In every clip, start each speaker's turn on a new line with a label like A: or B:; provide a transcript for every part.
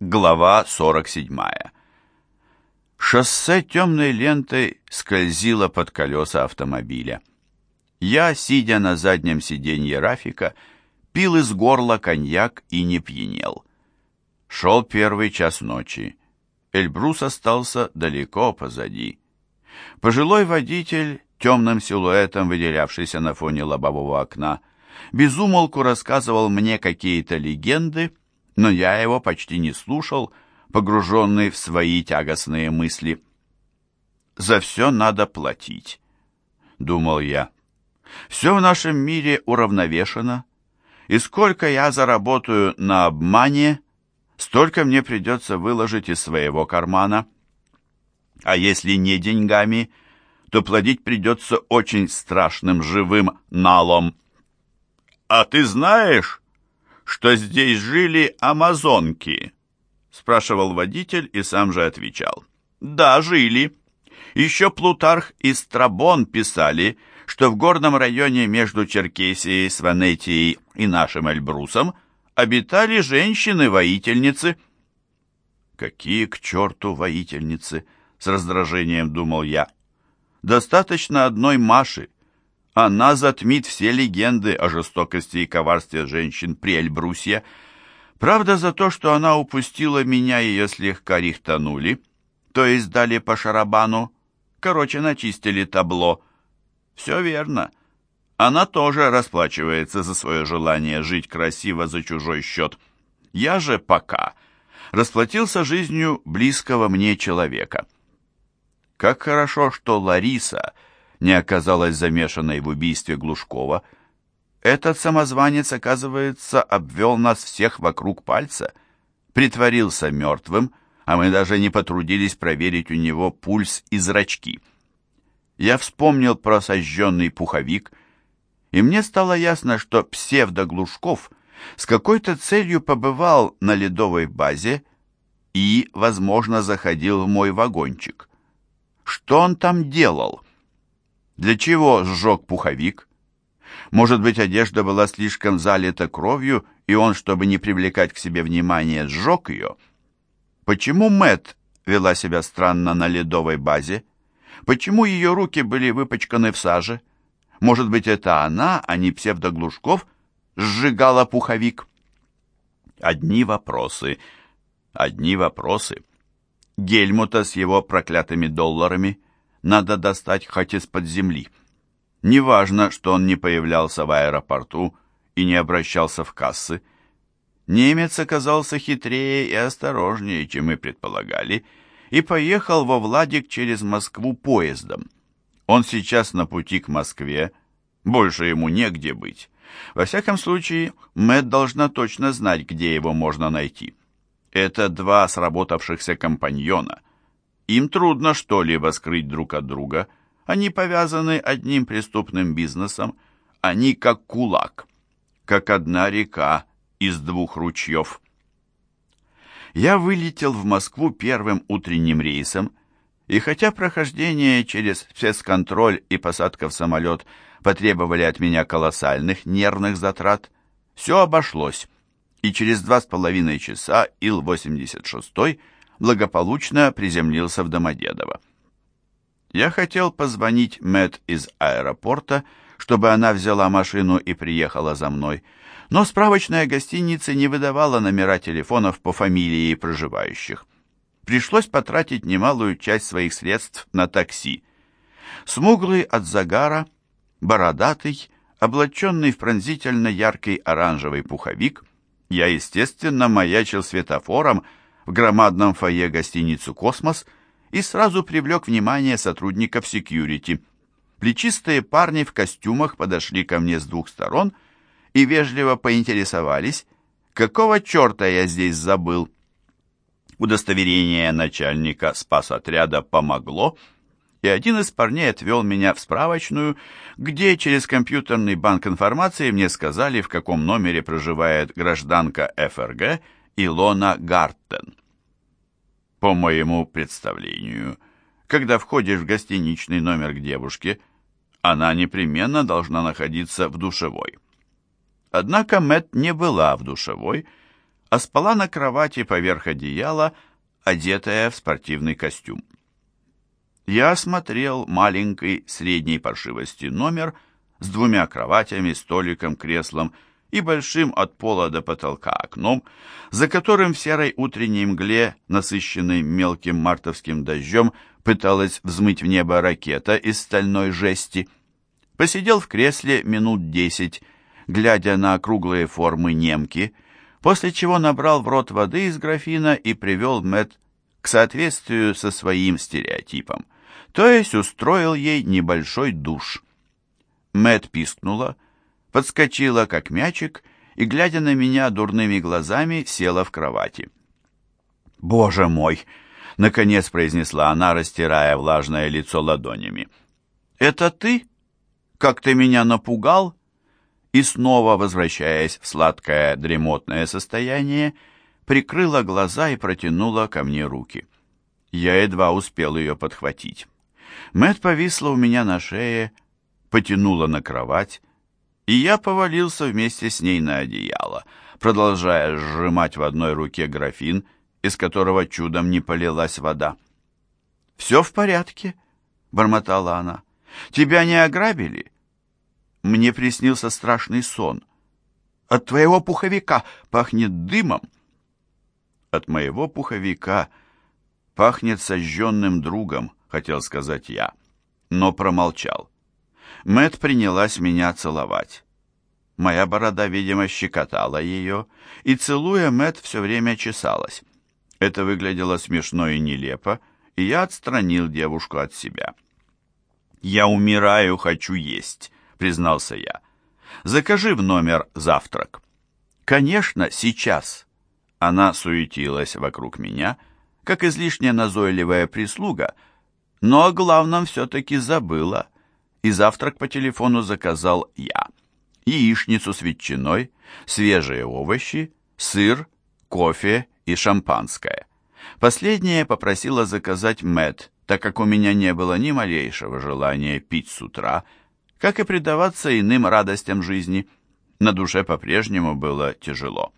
A: Глава 47. Шоссе темной лентой скользило под колеса автомобиля. Я, сидя на заднем сиденье Рафика, пил из горла коньяк и не пьянел. Шел первый час ночи. Эльбрус остался далеко позади. Пожилой водитель, темным силуэтом выделявшийся на фоне лобового окна, безумолку рассказывал мне какие-то легенды, но я его почти не слушал, погруженный в свои тягостные мысли. «За все надо платить», — думал я. «Все в нашем мире уравновешено, и сколько я заработаю на обмане, столько мне придется выложить из своего кармана. А если не деньгами, то платить придется очень страшным живым налом». «А ты знаешь, что здесь жили амазонки?» спрашивал водитель и сам же отвечал. «Да, жили. Еще Плутарх и Страбон писали, что в горном районе между Черкесией, Сванетией и нашим Эльбрусом обитали женщины-воительницы». «Какие к черту воительницы?» — с раздражением думал я. «Достаточно одной Маши, она затмит все легенды о жестокости и коварстве женщин при Эльбрусе. Правда, за то, что она упустила меня, ее слегка рихтанули, то есть дали по шарабану, короче, начистили табло. Все верно. Она тоже расплачивается за свое желание жить красиво за чужой счет. Я же пока расплатился жизнью близкого мне человека. Как хорошо, что Лариса — не оказалась замешанной в убийстве Глушкова, этот самозванец, оказывается, обвел нас всех вокруг пальца, притворился мертвым, а мы даже не потрудились проверить у него пульс и зрачки. Я вспомнил про сожженный пуховик, и мне стало ясно, что псевдоглушков с какой-то целью побывал на ледовой базе и, возможно, заходил в мой вагончик. Что он там делал? Для чего сжег пуховик? Может быть, одежда была слишком залита кровью, и он, чтобы не привлекать к себе внимания, сжег ее? Почему Мэт вела себя странно на ледовой базе? Почему ее руки были выпачканы в саже? Может быть, это она, а не псевдоглушков, сжигала пуховик? Одни вопросы, одни вопросы. Гельмута с его проклятыми долларами – надо достать хоть из-под земли. Неважно, что он не появлялся в аэропорту и не обращался в кассы. Немец оказался хитрее и осторожнее, чем мы предполагали, и поехал во Владик через Москву поездом. Он сейчас на пути к Москве, больше ему негде быть. Во всяком случае, Мэтт должна точно знать, где его можно найти. Это два сработавшихся компаньона. Им трудно что-либо скрыть друг от друга. Они повязаны одним преступным бизнесом. Они как кулак, как одна река из двух ручьев. Я вылетел в Москву первым утренним рейсом, и хотя прохождение через спецконтроль и посадка в самолет потребовали от меня колоссальных нервных затрат, все обошлось, и через два с половиной часа Ил-86 благополучно приземлился в Домодедово. Я хотел позвонить Мэт из аэропорта, чтобы она взяла машину и приехала за мной, но справочная гостиница не выдавала номера телефонов по фамилии проживающих. Пришлось потратить немалую часть своих средств на такси. Смуглый от загара, бородатый, облаченный в пронзительно яркий оранжевый пуховик, я, естественно, маячил светофором, в громадном фойе гостиницу «Космос» и сразу привлек внимание сотрудников секьюрити. Плечистые парни в костюмах подошли ко мне с двух сторон и вежливо поинтересовались, какого черта я здесь забыл. Удостоверение начальника спас-отряда помогло, и один из парней отвел меня в справочную, где через компьютерный банк информации мне сказали, в каком номере проживает гражданка ФРГ Илона Гартен. По моему представлению, когда входишь в гостиничный номер к девушке, она непременно должна находиться в душевой. Однако Мэт не была в душевой, а спала на кровати поверх одеяла, одетая в спортивный костюм. Я осмотрел маленький средней паршивости номер с двумя кроватями, столиком, креслом и большим от пола до потолка окном, за которым в серой утренней мгле, насыщенной мелким мартовским дождем, пыталась взмыть в небо ракета из стальной жести. Посидел в кресле минут десять, глядя на округлые формы немки, после чего набрал в рот воды из графина и привел Мэт к соответствию со своим стереотипом, то есть устроил ей небольшой душ. Мэт пискнула, подскочила, как мячик, и, глядя на меня дурными глазами, села в кровати. «Боже мой!» — наконец произнесла она, растирая влажное лицо ладонями. «Это ты? Как ты меня напугал?» И снова, возвращаясь в сладкое дремотное состояние, прикрыла глаза и протянула ко мне руки. Я едва успел ее подхватить. Мэт повисла у меня на шее, потянула на кровать, и я повалился вместе с ней на одеяло, продолжая сжимать в одной руке графин, из которого чудом не полилась вода. «Все в порядке?» — бормотала она. «Тебя не ограбили?» Мне приснился страшный сон. От твоего пуховика пахнет дымом. От моего пуховика пахнет сожженным другом, хотел сказать я, но промолчал. Мэт принялась меня целовать. Моя борода, видимо, щекотала ее, и, целуя, Мэт все время чесалась. Это выглядело смешно и нелепо, и я отстранил девушку от себя. «Я умираю, хочу есть», — признался я. «Закажи в номер завтрак». «Конечно, сейчас». Она суетилась вокруг меня, как излишне назойливая прислуга, но о главном все-таки забыла — и завтрак по телефону заказал я. Яичницу с ветчиной, свежие овощи, сыр, кофе и шампанское. Последнее попросила заказать Мэт, так как у меня не было ни малейшего желания пить с утра, как и предаваться иным радостям жизни. На душе по-прежнему было тяжело.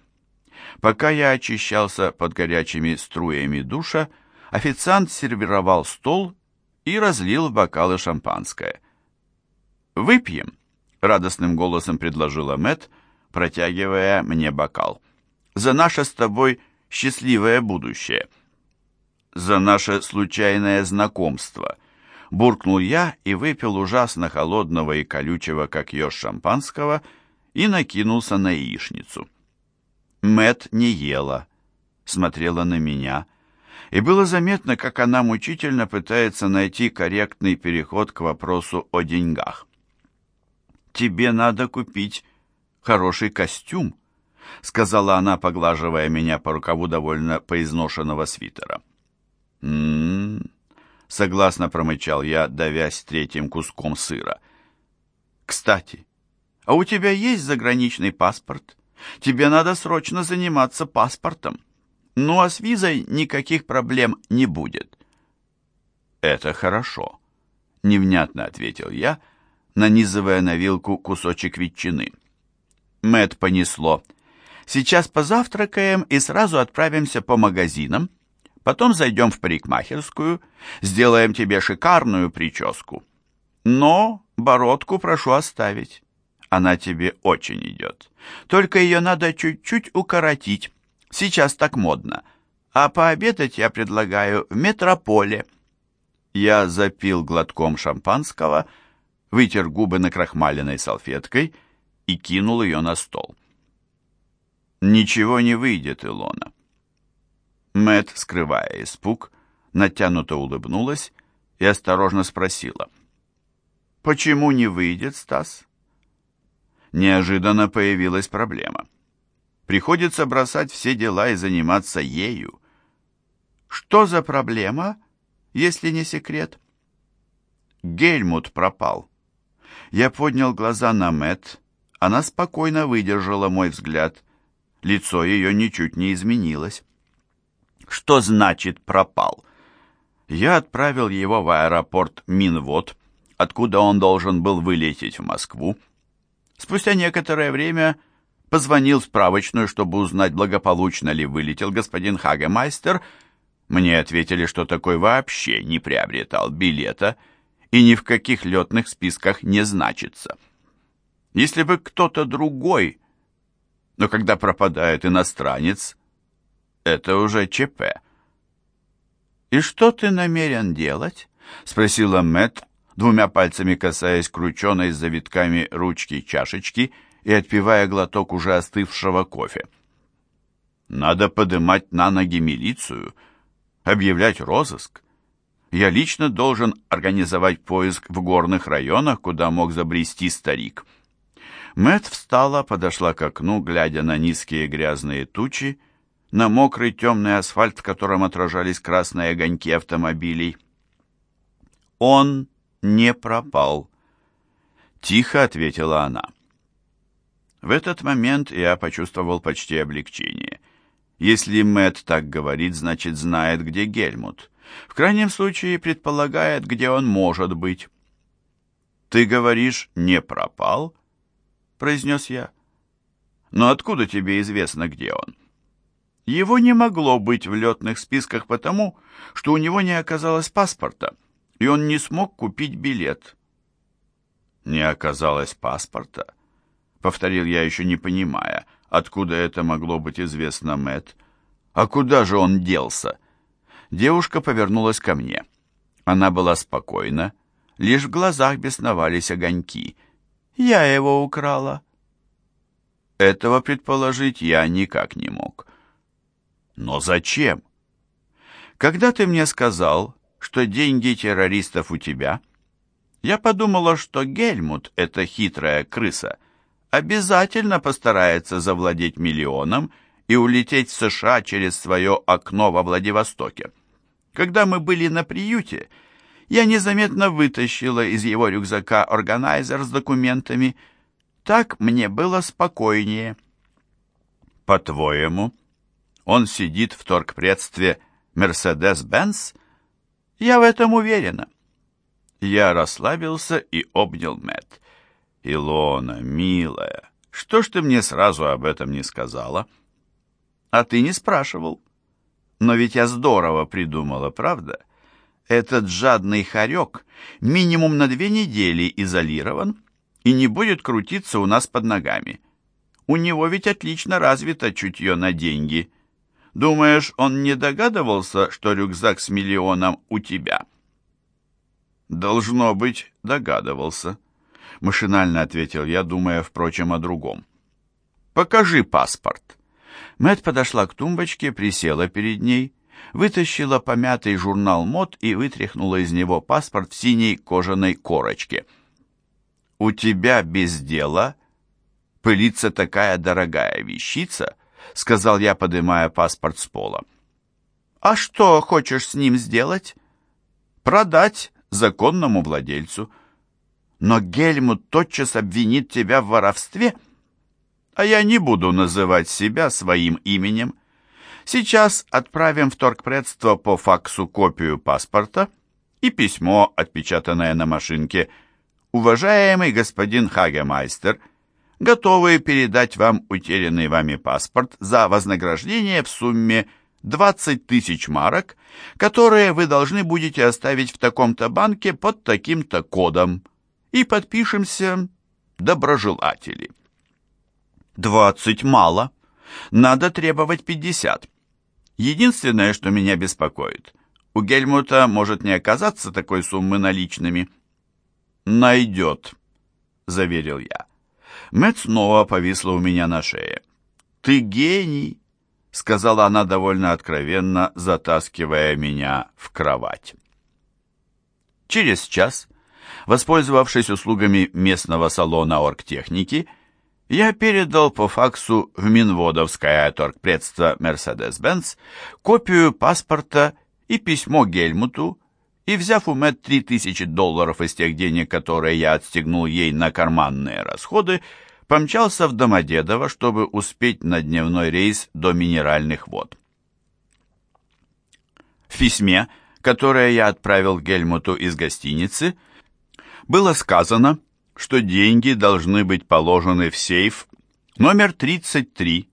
A: Пока я очищался под горячими струями душа, официант сервировал стол и разлил в бокалы шампанское – «Выпьем», — радостным голосом предложила Мэт, протягивая мне бокал. «За наше с тобой счастливое будущее». «За наше случайное знакомство», — буркнул я и выпил ужасно холодного и колючего, как еж шампанского, и накинулся на яичницу. Мэт не ела, смотрела на меня, и было заметно, как она мучительно пытается найти корректный переход к вопросу о деньгах тебе надо купить хороший костюм», сказала она, поглаживая меня по рукаву довольно поизношенного свитера. «М-м-м», согласно промычал я, давясь третьим куском сыра. «Кстати, а у тебя есть заграничный паспорт? Тебе надо срочно заниматься паспортом. Ну а с визой никаких проблем не будет». «Это хорошо», — невнятно ответил я, — нанизывая на вилку кусочек ветчины. Мэт понесло. «Сейчас позавтракаем и сразу отправимся по магазинам. Потом зайдем в парикмахерскую, сделаем тебе шикарную прическу. Но бородку прошу оставить. Она тебе очень идет. Только ее надо чуть-чуть укоротить. Сейчас так модно. А пообедать я предлагаю в метрополе». Я запил глотком шампанского, вытер губы накрахмаленной салфеткой и кинул ее на стол. «Ничего не выйдет, Илона». Мэт, скрывая испуг, натянуто улыбнулась и осторожно спросила. «Почему не выйдет, Стас?» Неожиданно появилась проблема. Приходится бросать все дела и заниматься ею. «Что за проблема, если не секрет?» Гельмут пропал. Я поднял глаза на Мэт. Она спокойно выдержала мой взгляд. Лицо ее ничуть не изменилось. Что значит пропал? Я отправил его в аэропорт Минвод, откуда он должен был вылететь в Москву. Спустя некоторое время позвонил в справочную, чтобы узнать, благополучно ли вылетел господин Хагемайстер. Мне ответили, что такой вообще не приобретал билета и ни в каких летных списках не значится. Если бы кто-то другой, но когда пропадает иностранец, это уже ЧП. «И что ты намерен делать?» — спросила Мэтт, двумя пальцами касаясь крученой с завитками ручки чашечки и отпивая глоток уже остывшего кофе. «Надо подымать на ноги милицию, объявлять розыск. Я лично должен организовать поиск в горных районах, куда мог забрести старик». Мэт встала, подошла к окну, глядя на низкие грязные тучи, на мокрый темный асфальт, в котором отражались красные огоньки автомобилей. Он не пропал. Тихо ответила она. В этот момент я почувствовал почти облегчение. Если Мэт так говорит, значит знает, где Гельмут. В крайнем случае предполагает, где он может быть. «Ты говоришь, не пропал?» — произнес я. «Но откуда тебе известно, где он?» Его не могло быть в летных списках потому, что у него не оказалось паспорта и он не смог купить билет. «Не оказалось паспорта?» — повторил я, еще не понимая, откуда это могло быть известно Мэт. «А куда же он делся?» Девушка повернулась ко мне. Она была спокойна, лишь в глазах бесновались огоньки. «Я его украла». Этого предположить я никак не мог. «Но зачем?» «Когда ты мне сказал, что деньги террористов у тебя, я подумала, что Гельмут, эта хитрая крыса, обязательно постарается завладеть миллионом и улететь в США через свое окно во Владивостоке. Когда мы были на приюте, я незаметно вытащила из его рюкзака органайзер с документами. Так мне было спокойнее. По-твоему, он сидит в торгпредстве «Мерседес-Бенц»? Я в этом уверена. Я расслабился и обнял Мэт. Илона, милая, что ж ты мне сразу об этом не сказала? А ты не спрашивал. Но ведь я здорово придумала, правда? Этот жадный хорек минимум на две недели изолирован и не будет крутиться у нас под ногами. У него ведь отлично развито чутье на деньги. Думаешь, он не догадывался, что рюкзак с миллионом у тебя?» «Должно быть, догадывался», — машинально ответил я, думая, впрочем, о другом. «Покажи паспорт». Мэт подошла к тумбочке, присела перед ней, вытащила помятый журнал мод и вытряхнула из него паспорт в синей кожаной корочке. «У тебя без дела пылится такая дорогая вещица», — сказал я, поднимая паспорт с пола. «А что хочешь с ним сделать?» «Продать законному владельцу». «Но Гельмут тотчас обвинит тебя в воровстве, а я не буду называть себя своим именем. Сейчас отправим в торгпредство по факсу копию паспорта и письмо, отпечатанное на машинке. Уважаемый господин Хагемайстер, готовы передать вам утерянный вами паспорт за вознаграждение в сумме 20 тысяч марок, которые вы должны будете оставить в таком-то банке под таким-то кодом. И подпишемся «Доброжелатели». 20 мало. Надо требовать 50. Единственное, что меня беспокоит, у Гельмута может не оказаться такой суммы наличными. «Найдет», — заверил я. Мэтт снова повисла у меня на шее. «Ты гений!» — сказала она довольно откровенно, затаскивая меня в кровать. Через час, воспользовавшись услугами местного салона оргтехники, я передал по факсу в Минводовское торгпредство «Мерседес-Бенц» копию паспорта и письмо Гельмуту, и, взяв у Мэтт три тысячи долларов из тех денег, которые я отстегнул ей на карманные расходы, помчался в Домодедово, чтобы успеть на дневной рейс до Минеральных вод. В письме, которое я отправил Гельмуту из гостиницы, было сказано, что деньги должны быть положены в сейф Номер 33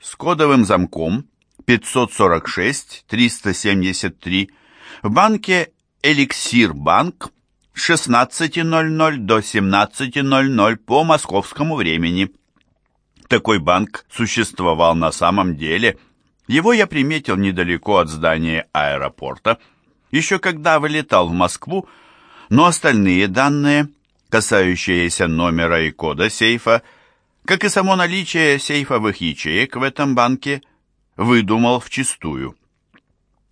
A: с кодовым замком 546-373 в банке «Эликсир Банк» с 16.00 до 17.00 по московскому времени. Такой банк существовал на самом деле. Его я приметил недалеко от здания аэропорта, еще когда вылетал в Москву, но остальные данные, касающиеся номера и кода сейфа, как и само наличие сейфовых ячеек в этом банке, выдумал вчистую.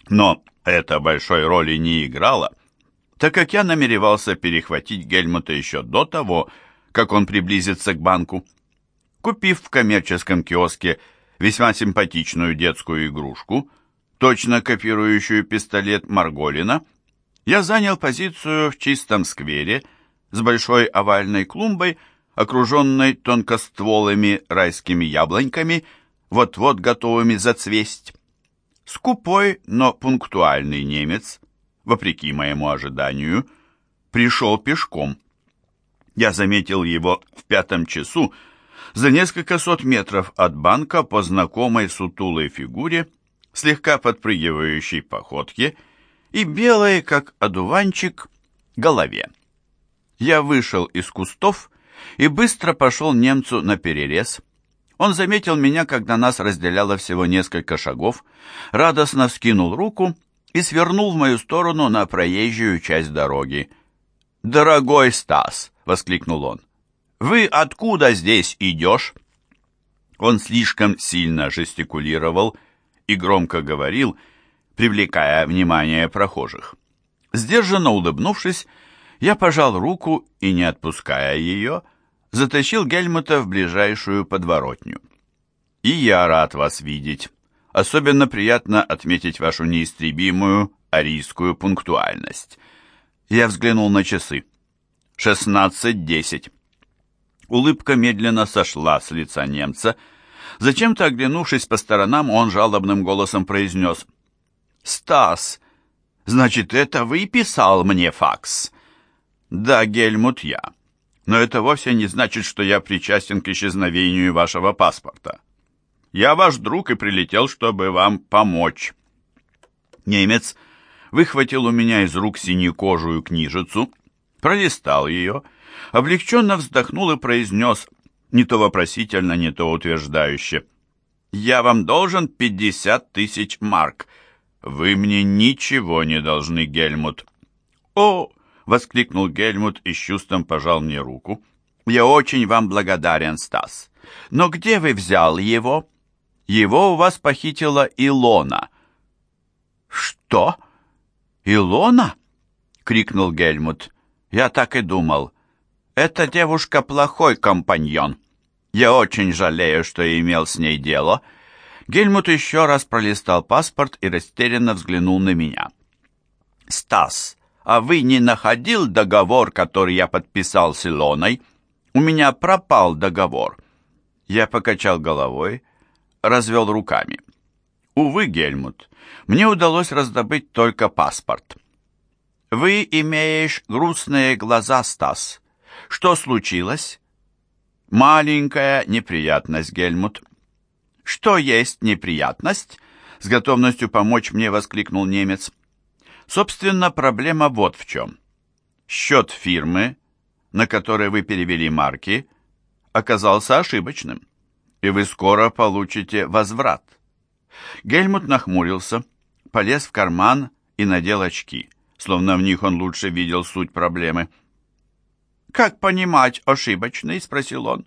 A: Но это большой роли не играло, так как я намеревался перехватить Гельмута еще до того, как он приблизится к банку. Купив в коммерческом киоске весьма симпатичную детскую игрушку, точно копирующую пистолет Марголина, я занял позицию в чистом сквере с большой овальной клумбой, окруженной тонкостволыми райскими яблоньками, вот-вот готовыми зацвесть. Скупой, но пунктуальный немец, вопреки моему ожиданию, пришел пешком. Я заметил его в пятом часу за несколько сот метров от банка по знакомой сутулой фигуре, слегка подпрыгивающей походке и белой, как одуванчик, голове. Я вышел из кустов и быстро пошел немцу на перерез, он заметил меня, когда нас разделяло всего несколько шагов, радостно вскинул руку и свернул в мою сторону на проезжую часть дороги. «Дорогой Стас!» — воскликнул он. «Вы откуда здесь идешь?» Он слишком сильно жестикулировал и громко говорил, привлекая внимание прохожих. Сдержанно улыбнувшись, я пожал руку и, не отпуская ее, — затащил Гельмута в ближайшую подворотню. «И я рад вас видеть. Особенно приятно отметить вашу неистребимую арийскую пунктуальность». Я взглянул на часы. «Шестнадцать десять». Улыбка медленно сошла с лица немца. Зачем-то, оглянувшись по сторонам, он жалобным голосом произнес. «Стас, значит, это вы писал мне факс?» «Да, Гельмут, я но это вовсе не значит, что я причастен к исчезновению вашего паспорта. Я ваш друг и прилетел, чтобы вам помочь». Немец выхватил у меня из рук синекожую книжицу, пролистал ее, облегченно вздохнул и произнес, не то вопросительно, не то утверждающе, «Я вам должен пятьдесят тысяч марк. Вы мне ничего не должны, Гельмут». «О, воскликнул Гельмут и с чувством пожал мне руку. «Я очень вам благодарен, Стас. Но где вы взял его?» «Его у вас похитила Илона». «Что? Илона?» — крикнул Гельмут. «Я так и думал. Эта девушка плохой компаньон. Я очень жалею, что имел с ней дело». Гельмут еще раз пролистал паспорт и растерянно взглянул на меня. «Стас, а вы не находил договор, который я подписал с Илоной? У меня пропал договор». Я покачал головой, развел руками. «Увы, Гельмут, мне удалось раздобыть только паспорт». «Вы имеешь грустные глаза, Стас. Что случилось?» «Маленькая неприятность, Гельмут». «Что есть неприятность?» С готовностью помочь мне воскликнул немец. Собственно, проблема вот в чем. Счет фирмы, на который вы перевели марки, оказался ошибочным, и вы скоро получите возврат. Гельмут нахмурился, полез в карман и надел очки, словно в них он лучше видел суть проблемы. «Как понимать ошибочный?» — спросил он.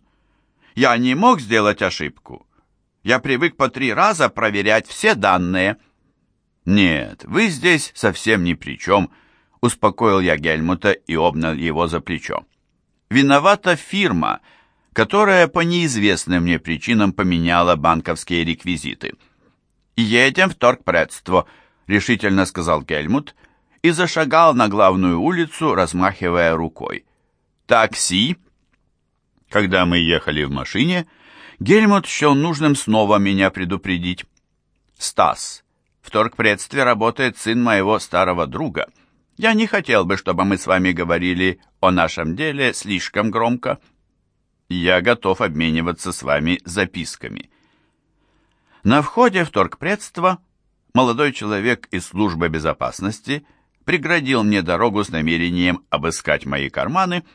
A: «Я не мог сделать ошибку. Я привык по три раза проверять все данные». «Нет, вы здесь совсем ни при чем», — успокоил я Гельмута и обнял его за плечо. «Виновата фирма, которая по неизвестным мне причинам поменяла банковские реквизиты». «Едем в торгпредство», — решительно сказал Гельмут и зашагал на главную улицу, размахивая рукой. «Такси!» Когда мы ехали в машине, Гельмут счел нужным снова меня предупредить. «Стас, в торгпредстве работает сын моего старого друга. Я не хотел бы, чтобы мы с вами говорили о нашем деле слишком громко». Я готов обмениваться с вами записками. На входе в торгпредство молодой человек из службы безопасности преградил мне дорогу с намерением обыскать мои карманы,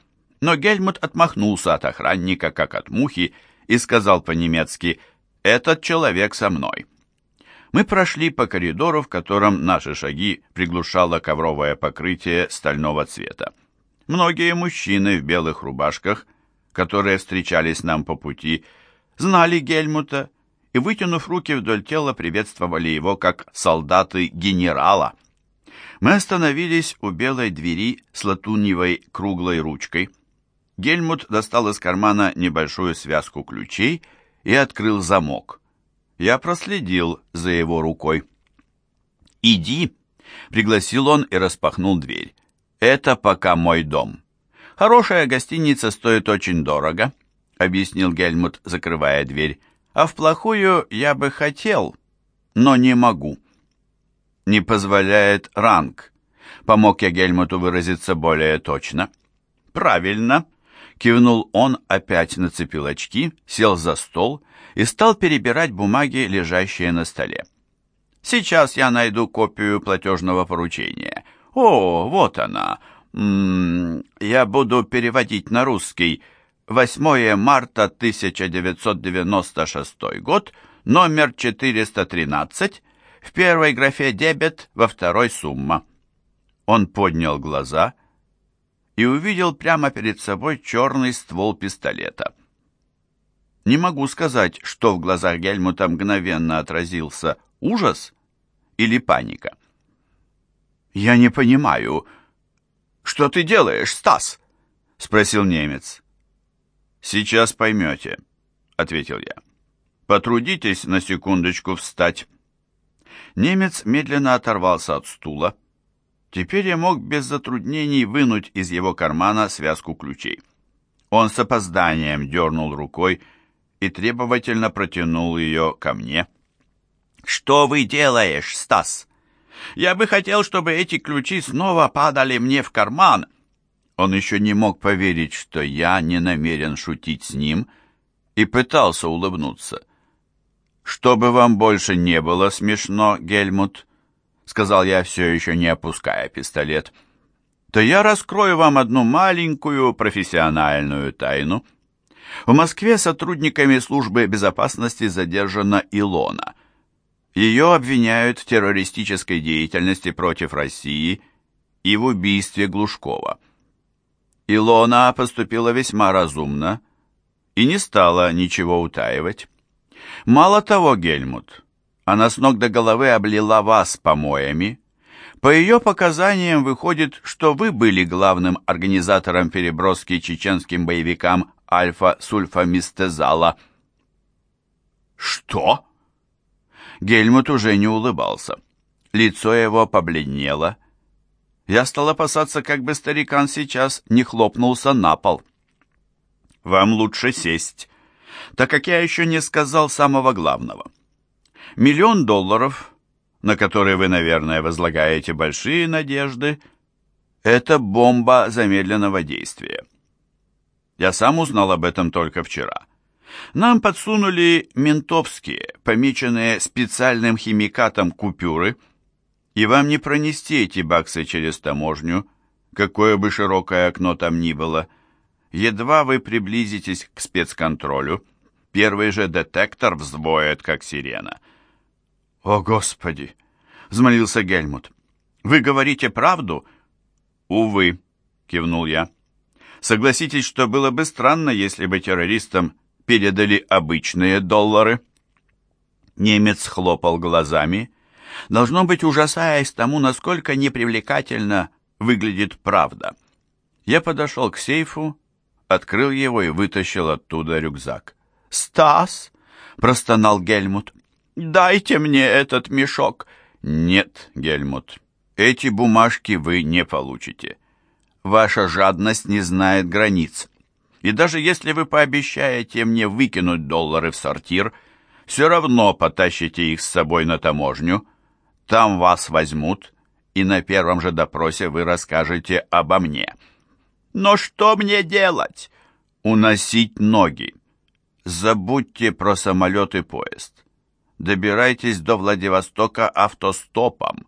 A: но Гельмут отмахнулся от охранника, как от мухи, и сказал по-немецки «Этот человек со мной». Мы прошли по коридору, в котором наши шаги приглушало ковровое покрытие стального цвета. Многие мужчины в белых рубашках, которые встречались нам по пути, знали Гельмута и, вытянув руки вдоль тела, приветствовали его как солдаты генерала. Мы остановились у белой двери с латуньевой круглой ручкой. Гельмут достал из кармана небольшую связку ключей и открыл замок. Я проследил за его рукой. «Иди!» — пригласил он и распахнул дверь. «Это пока мой дом. Хорошая гостиница стоит очень дорого», — объяснил Гельмут, закрывая дверь. «А в плохую я бы хотел, но не могу». «Не позволяет ранг», — помог я Гельмуту выразиться более точно. «Правильно», — кивнул он, опять нацепил очки, сел за стол и стал перебирать бумаги, лежащие на столе. «Сейчас я найду копию платежного поручения. О, вот она. М -м, я буду переводить на русский. 8 марта 1996 год, номер 413, в первой графе дебет, во второй сумма». Он поднял глаза и увидел прямо перед собой черный ствол пистолета. Не могу сказать, что в глазах Гельмута мгновенно отразился ужас или паника. «Я не понимаю. Что ты делаешь, Стас?» — спросил немец. «Сейчас поймете», — ответил я. «Потрудитесь на секундочку встать». Немец медленно оторвался от стула. Теперь я мог без затруднений вынуть из его кармана связку ключей. Он с опозданием дернул рукой, и требовательно протянул ее ко мне. «Что вы делаешь, Стас? Я бы хотел, чтобы эти ключи снова падали мне в карман». Он еще не мог поверить, что я не намерен шутить с ним, и пытался улыбнуться. «Чтобы вам больше не было смешно, Гельмут», — сказал я, все еще не опуская пистолет, — «то я раскрою вам одну маленькую профессиональную тайну». В Москве сотрудниками службы безопасности задержана Илона. Ее обвиняют в террористической деятельности против России и в убийстве Глушкова. Илона поступила весьма разумно и не стала ничего утаивать. Мало того, Гельмут, она с ног до головы облила вас помоями. По ее показаниям выходит, что вы были главным организатором переброски чеченским боевикам альфа-сульфамистезала. «Что?» Гельмут уже не улыбался. Лицо его побледнело. Я стал опасаться, как бы старикан сейчас не хлопнулся на пол. «Вам лучше сесть, так как я еще не сказал самого главного. Миллион долларов, на которые вы, наверное, возлагаете большие надежды, это бомба замедленного действия. Я сам узнал об этом только вчера. Нам подсунули ментовские, помеченные специальным химикатом купюры, и вам не пронести эти баксы через таможню, какое бы широкое окно там ни было. Едва вы приблизитесь к спецконтролю, первый же детектор взвоет, как сирена. «О, Господи!» — взмолился Гельмут. «Вы говорите правду?» «Увы», — кивнул я. Согласитесь, что было бы странно, если бы террористам передали обычные доллары. Немец хлопал глазами, должно быть, ужасаясь тому, насколько непривлекательно выглядит правда. Я подошел к сейфу, открыл его и вытащил оттуда рюкзак. «Стас!» — простонал Гельмут. «Дайте мне этот мешок!» «Нет, Гельмут, эти бумажки вы не получите. Ваша жадность не знает границ. И даже если вы пообещаете мне выкинуть доллары в сортир, все равно потащите их с собой на таможню. Там вас возьмут, и на первом же допросе вы расскажете обо мне. Но что мне делать? Уносить ноги. Забудьте про самолет и поезд. Добирайтесь до Владивостока автостопом.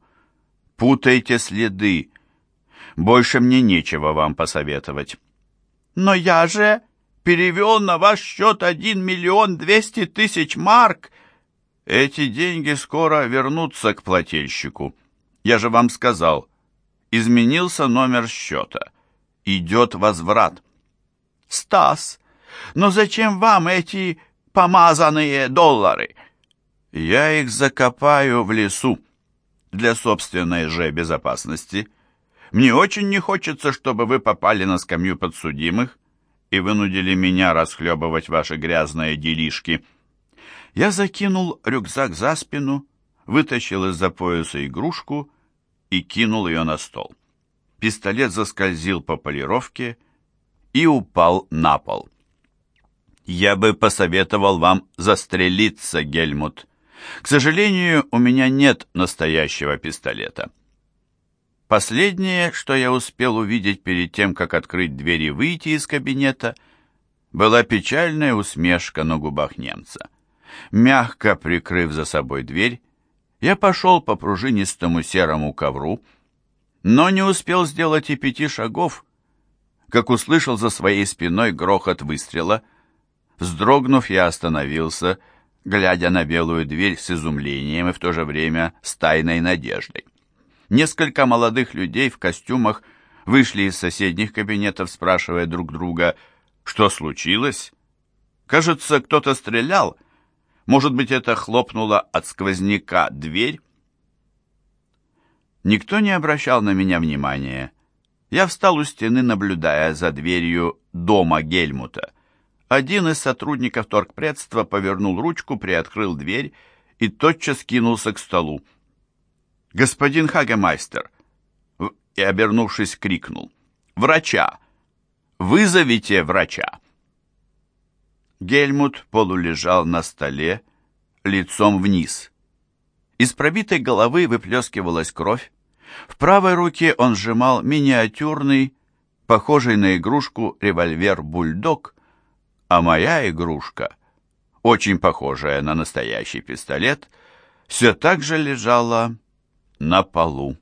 A: Путайте следы. Больше мне нечего вам посоветовать.
B: Но я же перевел на ваш счет один миллион двести тысяч марк.
A: Эти деньги скоро вернутся к плательщику. Я же вам сказал, изменился номер счета. Идет возврат.
B: Стас, но зачем вам эти помазанные доллары?
A: Я их закопаю в лесу для собственной же безопасности. Мне очень не хочется, чтобы вы попали на скамью подсудимых и вынудили меня расхлебывать ваши грязные делишки. Я закинул рюкзак за спину, вытащил из-за пояса игрушку и кинул ее на стол. Пистолет заскользил по полировке и упал на пол. «Я бы посоветовал вам застрелиться, Гельмут. К сожалению, у меня нет настоящего пистолета». Последнее, что я успел увидеть перед тем, как открыть дверь и выйти из кабинета, была печальная усмешка на губах немца. Мягко прикрыв за собой дверь, я пошел по пружинистому серому ковру, но не успел сделать и пяти шагов, как услышал за своей спиной грохот выстрела. Вздрогнув, я остановился, глядя на белую дверь с изумлением и в то же время с тайной надеждой. Несколько молодых людей в костюмах вышли из соседних кабинетов, спрашивая друг друга, что случилось. Кажется, кто-то стрелял. Может быть, это хлопнула от сквозняка дверь? Никто не обращал на меня внимания. Я встал у стены, наблюдая за дверью дома Гельмута. Один из сотрудников торгпредства повернул ручку, приоткрыл дверь и тотчас кинулся к столу. «Господин Хагемайстер!» И, обернувшись, крикнул. «Врача! Вызовите врача!» Гельмут полулежал на столе, лицом вниз. Из пробитой головы выплескивалась кровь. В правой руке он сжимал миниатюрный, похожий на игрушку револьвер-бульдог, а моя игрушка, очень похожая на настоящий пистолет, все так же лежала на полу.